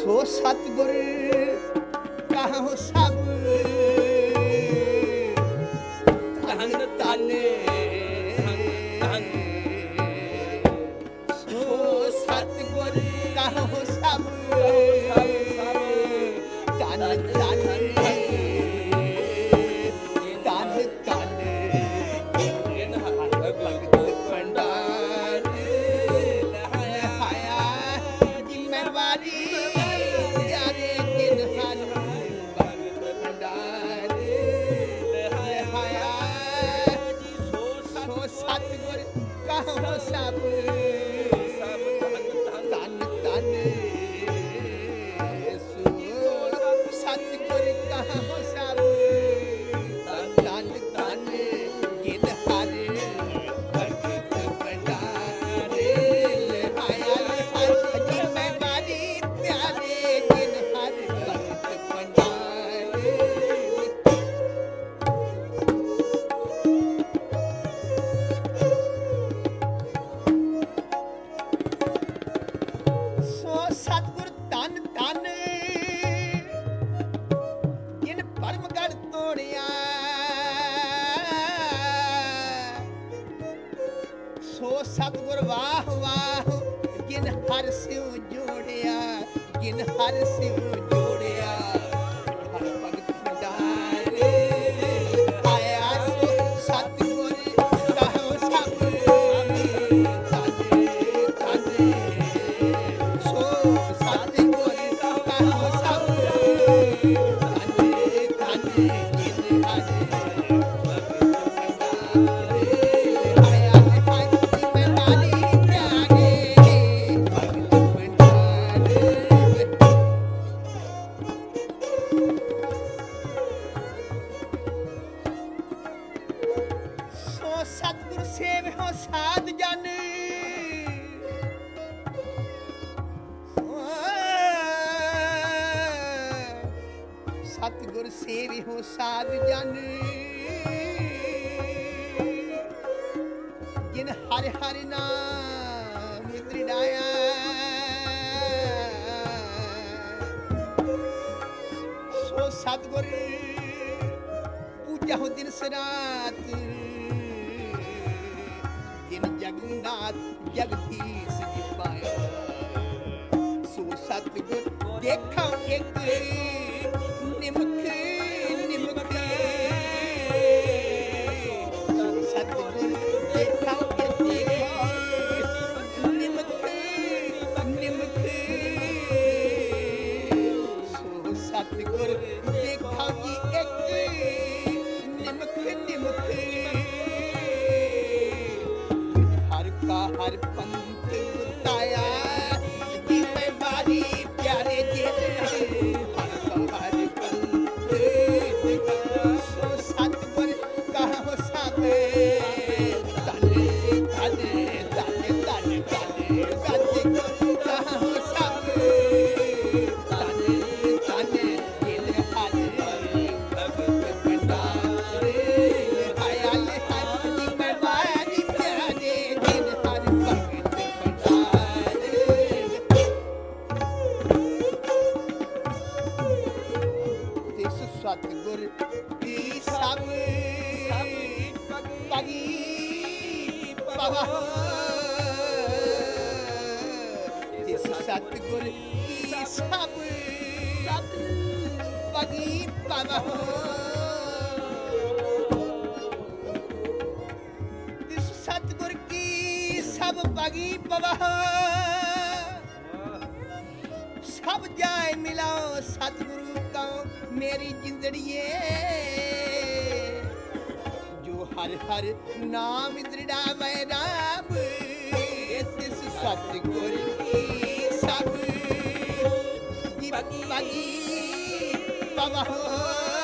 ਸੋ ਸਤਗੁਰ ਕਹੋ ਸਭ ਕਹੋ ਹਰ ਸਿਉ ਜੋੜਿਆ, ਜਿਨ ਹਰ ਸਿਉ ਜੋੜਿਆ। ਹਰ ਭਗਤ ਭੰਡਾਰ, ਆਇਆ ਸੋ ਸਤਿਗੁਰ, ਕਹੋ ਸਭ ਤਾਜੇ ਤਾਜੇ ਸੋ ਸਤਿਗੁਰ, ਕਹੋ ਸਭ ਸਤਿਗੁਰ ਸੇਵਿਓ ਸਾਧ ਜਨ। ਸਤਿਗੁਰ ਸੇਵਿਓ ਸਾਧ ਜਨ। ਜਿਨ ਹਰਿ ਹਰਿ ਨਾਮ ਤ੍ਰਿੜਾਇਆ ਸੋ ਸਤਿਗੁਰ, ਪੂਜਾ ਹੋ ਦਿਨ ਸਰਾਤ। बाद जगती सिख पाया सो सतगुर देखा एक ਕਾ ਪਗੀ ਪਵਾ ਤਿਸ ਸਤਿਗੁਰ ਕੀ ਸਭ ਪਗੀ ਪਵਾ ਤਿਸ ਸਤਿਗੁਰ ਕੀ ਸਭ ਪਗੀ ਪਵਾ ਸਭ ਜਾਏ ਮਿਲਾਓ ਸਤਿਗੁਰੂ ਤੋਂ ਮੇਰੀ ਜਿੰਦੜੀਏ। ਹਰ ਹਰ ਨਾਮ ਦ੍ਰਿੜਾਵੇ ਰਾਮ। ਤਿਸ ਸਤਿਗੁਰ ਕੀ ਸਭ। ਜੀ ਪਗੀ ਪਵਹੁ ਤਿਸ